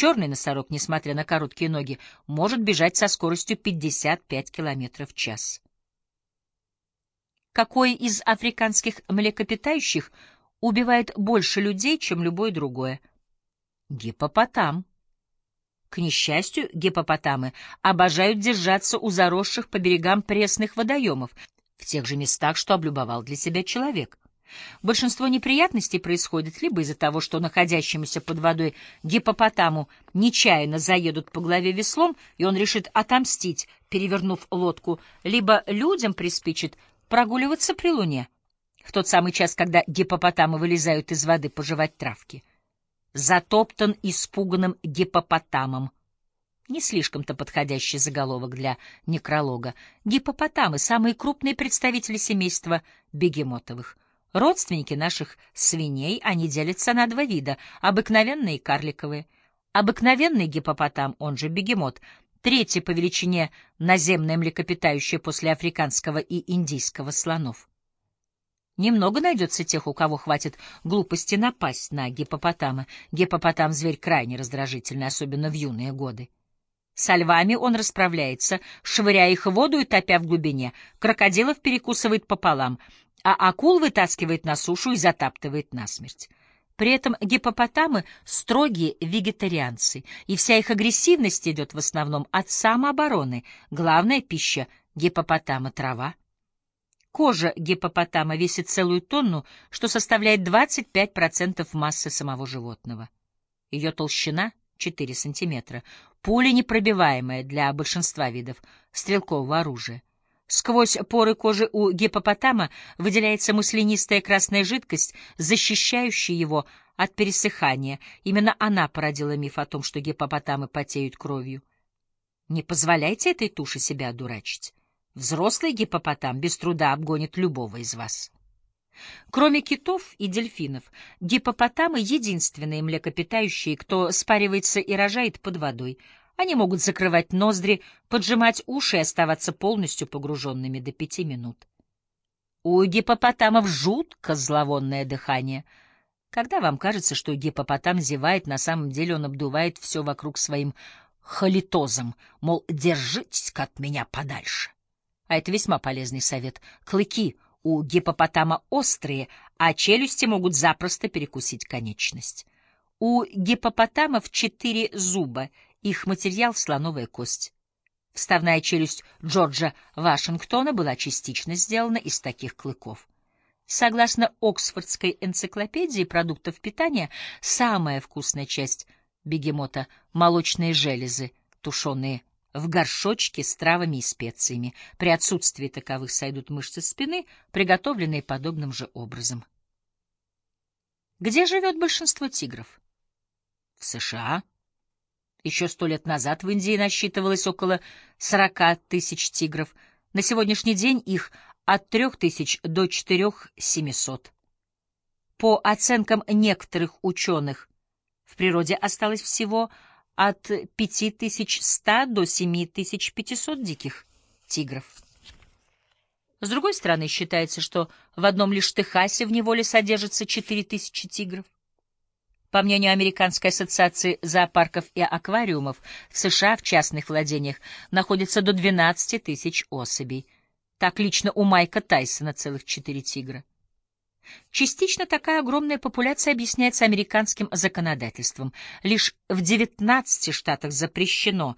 Черный носорог, несмотря на короткие ноги, может бежать со скоростью 55 км в час. Какой из африканских млекопитающих убивает больше людей, чем любое другое? Гиппопотам. К несчастью, гиппопотамы обожают держаться у заросших по берегам пресных водоемов, в тех же местах, что облюбовал для себя человек. Большинство неприятностей происходит либо из-за того, что находящемуся под водой гипопотаму нечаянно заедут по голове веслом, и он решит отомстить, перевернув лодку, либо людям приспичит прогуливаться при луне, в тот самый час, когда гипопотамы вылезают из воды пожевать травки. Затоптан испуганным гипопотамом. Не слишком-то подходящий заголовок для некролога. Гипопотамы — самые крупные представители семейства бегемотовых. Родственники наших свиней, они делятся на два вида — обыкновенные карликовые. Обыкновенный гипопотам, он же бегемот, третье по величине наземное млекопитающее после африканского и индийского слонов. Немного найдется тех, у кого хватит глупости напасть на гипопотама. Гипопотам — зверь крайне раздражительный, особенно в юные годы. Со львами он расправляется, швыряя их в воду и топя в глубине. Крокодилов перекусывает пополам, а акул вытаскивает на сушу и затаптывает насмерть. При этом гипопотамы — строгие вегетарианцы, и вся их агрессивность идет в основном от самообороны. Главная пища гипопотама — трава. Кожа гипопотама весит целую тонну, что составляет 25% массы самого животного. Ее толщина — 4 сантиметра, пуля непробиваемая для большинства видов стрелкового оружия. Сквозь поры кожи у гипопотама выделяется маслянистая красная жидкость, защищающая его от пересыхания. Именно она породила миф о том, что гипопотамы потеют кровью. Не позволяйте этой туше себя одурачить. Взрослый гипопотам без труда обгонит любого из вас. Кроме китов и дельфинов, гипопотамы — единственные млекопитающие, кто спаривается и рожает под водой. Они могут закрывать ноздри, поджимать уши и оставаться полностью погруженными до пяти минут. У гипопотамов жутко зловонное дыхание. Когда вам кажется, что гипопотам зевает, на самом деле он обдувает все вокруг своим халитозом, мол, держитесь-ка от меня подальше. А это весьма полезный совет. Клыки у гипопотама острые, а челюсти могут запросто перекусить конечность. У гипопотамов четыре зуба, их материал — слоновая кость. Вставная челюсть Джорджа Вашингтона была частично сделана из таких клыков. Согласно Оксфордской энциклопедии продуктов питания, самая вкусная часть бегемота — молочные железы, тушеные в горшочке с травами и специями. При отсутствии таковых сойдут мышцы спины, приготовленные подобным же образом. Где живет большинство тигров? В США. Еще сто лет назад в Индии насчитывалось около 40 тысяч тигров. На сегодняшний день их от 3 тысяч до 4700. По оценкам некоторых ученых, в природе осталось всего от 5100 до 7500 диких тигров. С другой стороны, считается, что в одном лишь Техасе в неволе содержится 4000 тигров. По мнению Американской ассоциации зоопарков и аквариумов, в США в частных владениях находится до 12 тысяч особей. Так лично у Майка Тайсона целых четыре тигра. Частично такая огромная популяция объясняется американским законодательством. Лишь в 19 штатах запрещено